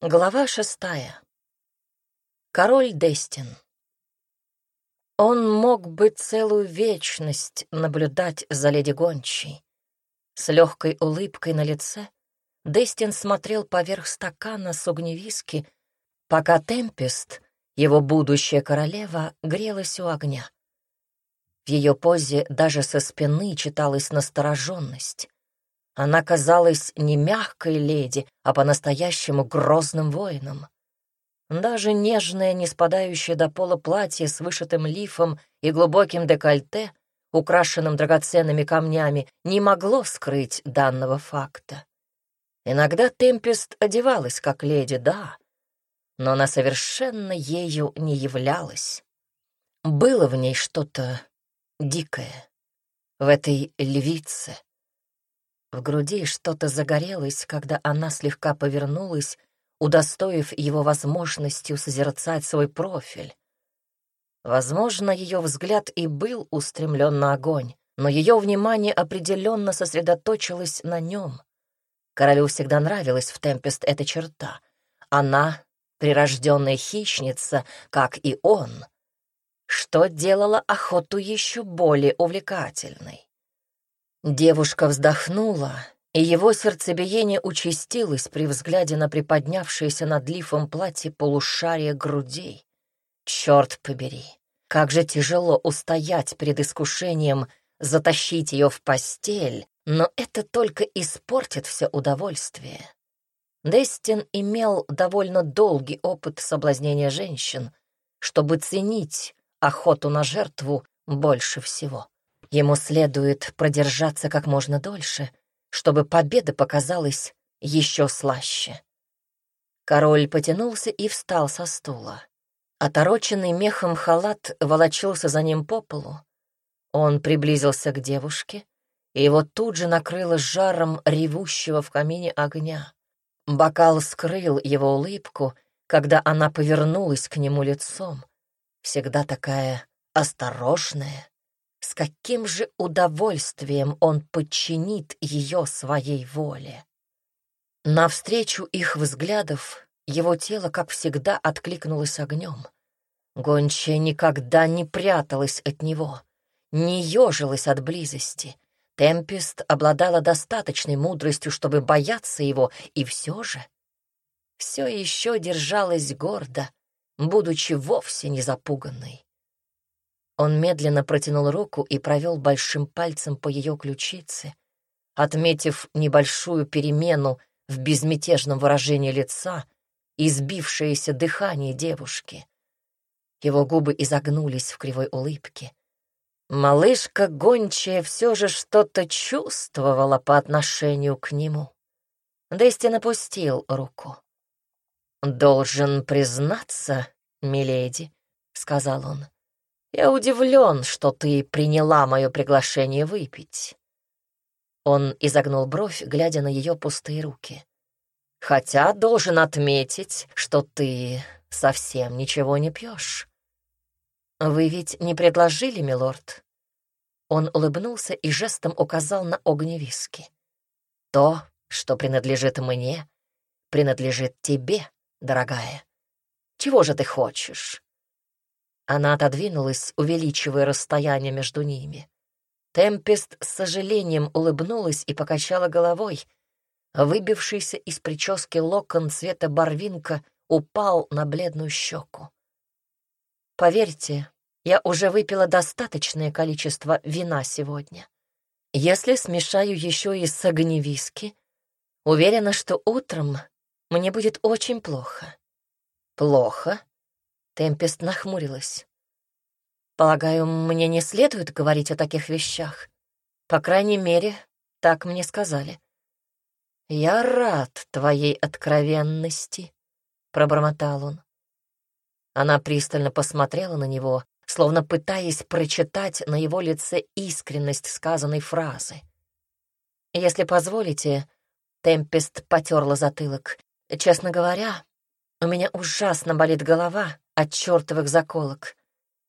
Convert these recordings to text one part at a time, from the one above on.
Глава шестая. Король Дестин. Он мог бы целую вечность наблюдать за леди Гончей. С легкой улыбкой на лице Дестин смотрел поверх стакана с огневиски, пока Темпест, его будущая королева, грелась у огня. В ее позе даже со спины читалась настороженность. Она казалась не мягкой леди, а по-настоящему грозным воином. Даже нежное, не спадающее до пола платье с вышитым лифом и глубоким декольте, украшенным драгоценными камнями, не могло скрыть данного факта. Иногда Темпест одевалась как леди, да, но она совершенно ею не являлась. Было в ней что-то дикое, в этой львице, в груди что-то загорелось, когда она слегка повернулась, удостоив его возможностью созерцать свой профиль. Возможно, ее взгляд и был устремлен на огонь, но ее внимание определенно сосредоточилось на нем. Королю всегда нравилась в Темпест эта черта. Она — прирожденная хищница, как и он, что делало охоту еще более увлекательной. Девушка вздохнула, и его сердцебиение участилось при взгляде на приподнявшееся над лифом платье полушария грудей. Черт побери, как же тяжело устоять перед искушением затащить ее в постель, но это только испортит все удовольствие. Дестин имел довольно долгий опыт соблазнения женщин, чтобы ценить охоту на жертву больше всего. Ему следует продержаться как можно дольше, чтобы победа показалась еще слаще. Король потянулся и встал со стула. Отороченный мехом халат волочился за ним по полу. Он приблизился к девушке, и его тут же накрыло жаром ревущего в камине огня. Бокал скрыл его улыбку, когда она повернулась к нему лицом, всегда такая осторожная, каким же удовольствием он подчинит ее своей воле. Навстречу их взглядов его тело, как всегда, откликнулось огнем. Гончая никогда не пряталась от него, не ежилась от близости. Темпест обладала достаточной мудростью, чтобы бояться его, и все же все еще держалась гордо, будучи вовсе не запуганной. Он медленно протянул руку и провел большим пальцем по ее ключице, отметив небольшую перемену в безмятежном выражении лица и сбившееся дыхание девушки. Его губы изогнулись в кривой улыбке. Малышка гончая все же что-то чувствовала по отношению к нему. Дестин опустил руку. «Должен признаться, миледи», — сказал он, — я удивлен, что ты приняла мое приглашение выпить. Он изогнул бровь, глядя на ее пустые руки. Хотя должен отметить, что ты совсем ничего не пьешь. Вы ведь не предложили, милорд? Он улыбнулся и жестом указал на огневиски. То, что принадлежит мне, принадлежит тебе, дорогая. Чего же ты хочешь? Она отодвинулась, увеличивая расстояние между ними. Темпест с сожалением улыбнулась и покачала головой. Выбившийся из прически локон цвета барвинка упал на бледную щеку. «Поверьте, я уже выпила достаточное количество вина сегодня. Если смешаю еще и с огневиски, уверена, что утром мне будет очень плохо». «Плохо?» Темпест нахмурилась. «Полагаю, мне не следует говорить о таких вещах. По крайней мере, так мне сказали». «Я рад твоей откровенности», — пробормотал он. Она пристально посмотрела на него, словно пытаясь прочитать на его лице искренность сказанной фразы. «Если позволите», — Темпест потерла затылок, — «честно говоря, у меня ужасно болит голова, от чертовых заколок.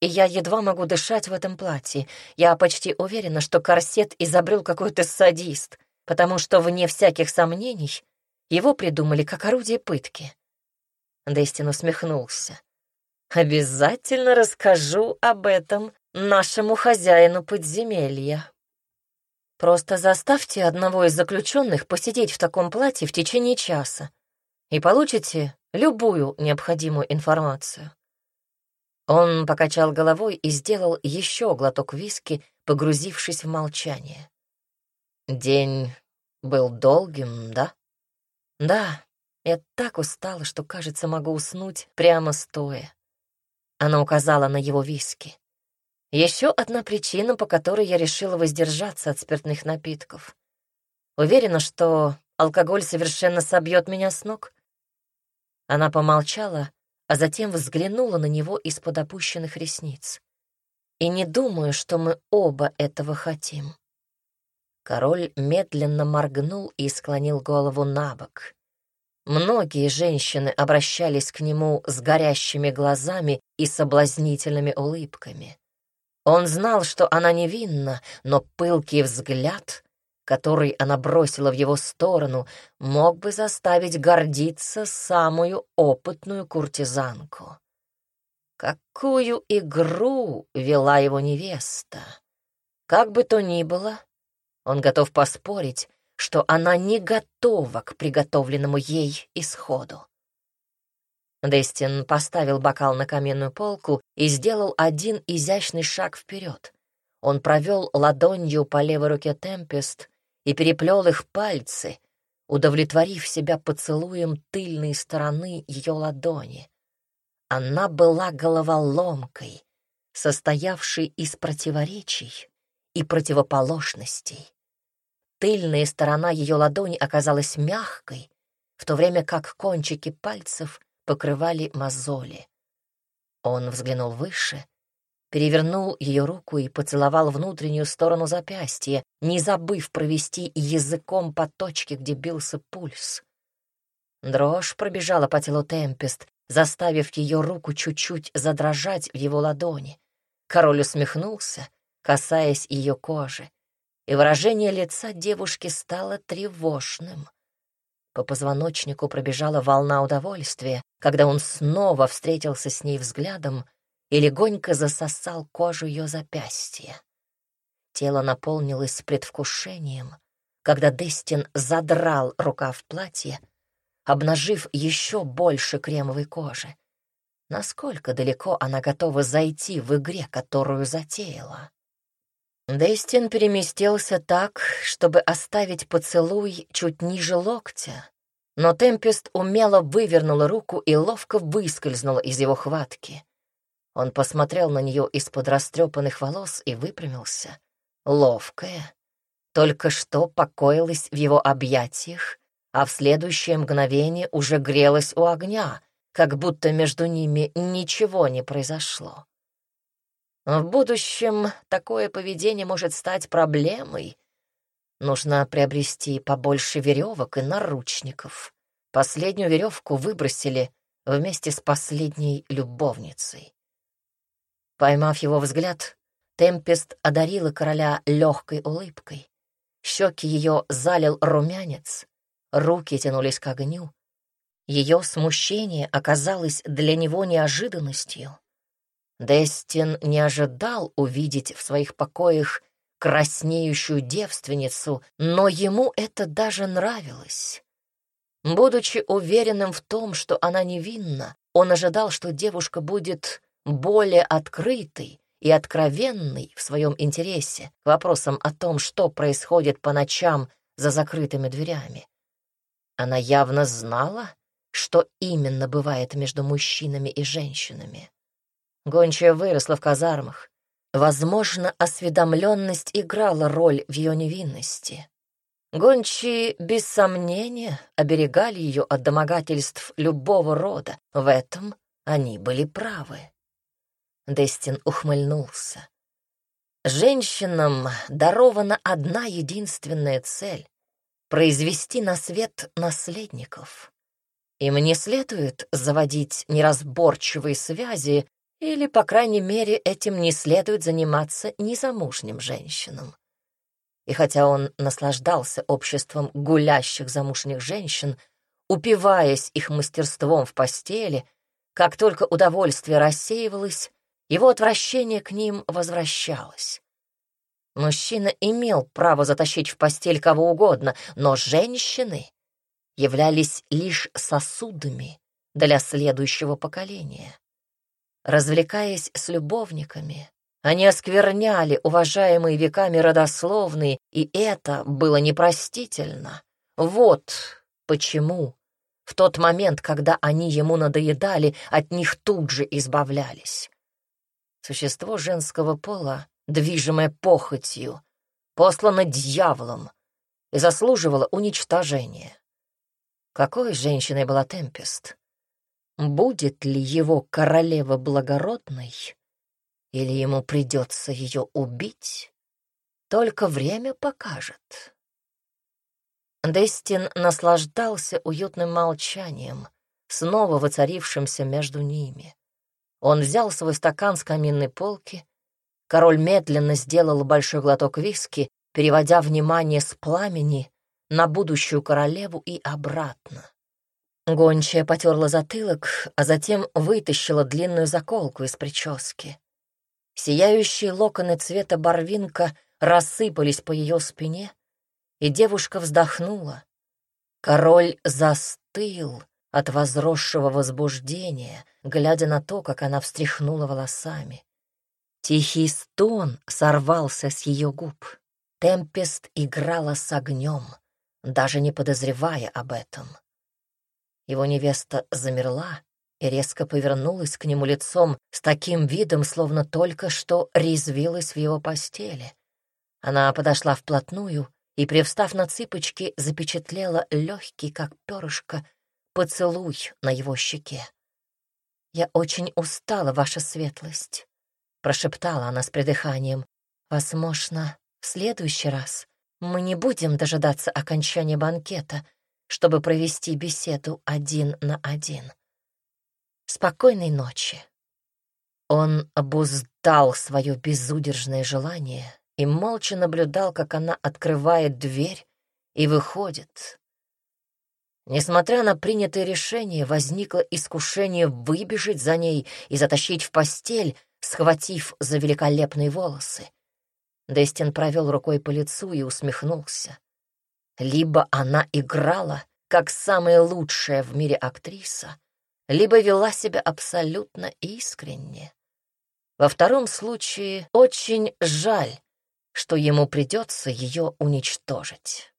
И я едва могу дышать в этом платье. Я почти уверена, что корсет изобрел какой-то садист, потому что, вне всяких сомнений, его придумали как орудие пытки. Дестин усмехнулся. «Обязательно расскажу об этом нашему хозяину подземелья. Просто заставьте одного из заключенных посидеть в таком платье в течение часа и получите любую необходимую информацию». Он покачал головой и сделал еще глоток виски, погрузившись в молчание. День был долгим, да? Да, я так устала, что, кажется, могу уснуть прямо стоя. Она указала на его виски. Еще одна причина, по которой я решила воздержаться от спиртных напитков. Уверена, что алкоголь совершенно собьет меня с ног. Она помолчала, а затем взглянула на него из-под опущенных ресниц. И не думаю, что мы оба этого хотим. Король медленно моргнул и склонил голову на бок. Многие женщины обращались к нему с горящими глазами и соблазнительными улыбками. Он знал, что она невинна, но пылкий взгляд который она бросила в его сторону, мог бы заставить гордиться самую опытную куртизанку. Какую игру вела его невеста? Как бы то ни было, он готов поспорить, что она не готова к приготовленному ей исходу. Дестин поставил бокал на каменную полку и сделал один изящный шаг вперед. Он провел ладонью по левой руке Темпест, и переплел их пальцы, удовлетворив себя поцелуем тыльной стороны ее ладони. Она была головоломкой, состоявшей из противоречий и противоположностей. Тыльная сторона ее ладони оказалась мягкой, в то время как кончики пальцев покрывали мозоли. Он взглянул выше перевернул ее руку и поцеловал внутреннюю сторону запястья, не забыв провести языком по точке, где бился пульс. Дрожь пробежала по телу Темпест, заставив ее руку чуть-чуть задрожать в его ладони. Король усмехнулся, касаясь ее кожи, и выражение лица девушки стало тревожным. По позвоночнику пробежала волна удовольствия, когда он снова встретился с ней взглядом — и легонько засосал кожу ее запястья. Тело наполнилось предвкушением, когда Дестин задрал рукав платья, обнажив еще больше кремовой кожи. Насколько далеко она готова зайти в игре, которую затеяла? Дестин переместился так, чтобы оставить поцелуй чуть ниже локтя, но Темпест умело вывернула руку и ловко выскользнула из его хватки. Он посмотрел на нее из-под растрепанных волос и выпрямился. Ловкая. Только что покоилась в его объятиях, а в следующее мгновение уже грелась у огня, как будто между ними ничего не произошло. В будущем такое поведение может стать проблемой. Нужно приобрести побольше веревок и наручников. Последнюю веревку выбросили вместе с последней любовницей. Поймав его взгляд, Темпест одарила короля легкой улыбкой. Щеки ее залил румянец, руки тянулись к огню. Ее смущение оказалось для него неожиданностью. Дестин не ожидал увидеть в своих покоях краснеющую девственницу, но ему это даже нравилось. Будучи уверенным в том, что она невинна, он ожидал, что девушка будет более открытый и откровенный в своем интересе к вопросам о том, что происходит по ночам за закрытыми дверями. Она явно знала, что именно бывает между мужчинами и женщинами. Гончая выросла в казармах. Возможно, осведомленность играла роль в ее невинности. Гончие, без сомнения, оберегали ее от домогательств любого рода. В этом они были правы. Дестин ухмыльнулся. Женщинам дарована одна единственная цель — произвести на свет наследников. Им не следует заводить неразборчивые связи, или, по крайней мере, этим не следует заниматься незамужним женщинам. И хотя он наслаждался обществом гулящих замужних женщин, упиваясь их мастерством в постели, как только удовольствие рассеивалось, его отвращение к ним возвращалось. Мужчина имел право затащить в постель кого угодно, но женщины являлись лишь сосудами для следующего поколения. Развлекаясь с любовниками, они оскверняли уважаемые веками родословные, и это было непростительно. Вот почему в тот момент, когда они ему надоедали, от них тут же избавлялись. Существо женского пола, движимое похотью, послано дьяволом и заслуживало уничтожения. Какой женщиной была Темпест? Будет ли его королева благородной, или ему придется ее убить? Только время покажет. Дестин наслаждался уютным молчанием, снова воцарившимся между ними. Он взял свой стакан с каминной полки. Король медленно сделал большой глоток виски, переводя внимание с пламени на будущую королеву и обратно. Гончая потерла затылок, а затем вытащила длинную заколку из прически. Сияющие локоны цвета барвинка рассыпались по ее спине, и девушка вздохнула. Король застыл, от возросшего возбуждения, глядя на то, как она встряхнула волосами. Тихий стон сорвался с ее губ. Темпест играла с огнем, даже не подозревая об этом. Его невеста замерла и резко повернулась к нему лицом с таким видом, словно только что резвилась в его постели. Она подошла вплотную и, привстав на цыпочки, запечатлела легкий, как перышко, поцелуй на его щеке. «Я очень устала, ваша светлость», — прошептала она с придыханием. «Возможно, в следующий раз мы не будем дожидаться окончания банкета, чтобы провести беседу один на один. Спокойной ночи». Он обуздал свое безудержное желание и молча наблюдал, как она открывает дверь и выходит, Несмотря на принятое решение, возникло искушение выбежать за ней и затащить в постель, схватив за великолепные волосы. Дестин провел рукой по лицу и усмехнулся. Либо она играла, как самая лучшая в мире актриса, либо вела себя абсолютно искренне. Во втором случае очень жаль, что ему придется ее уничтожить.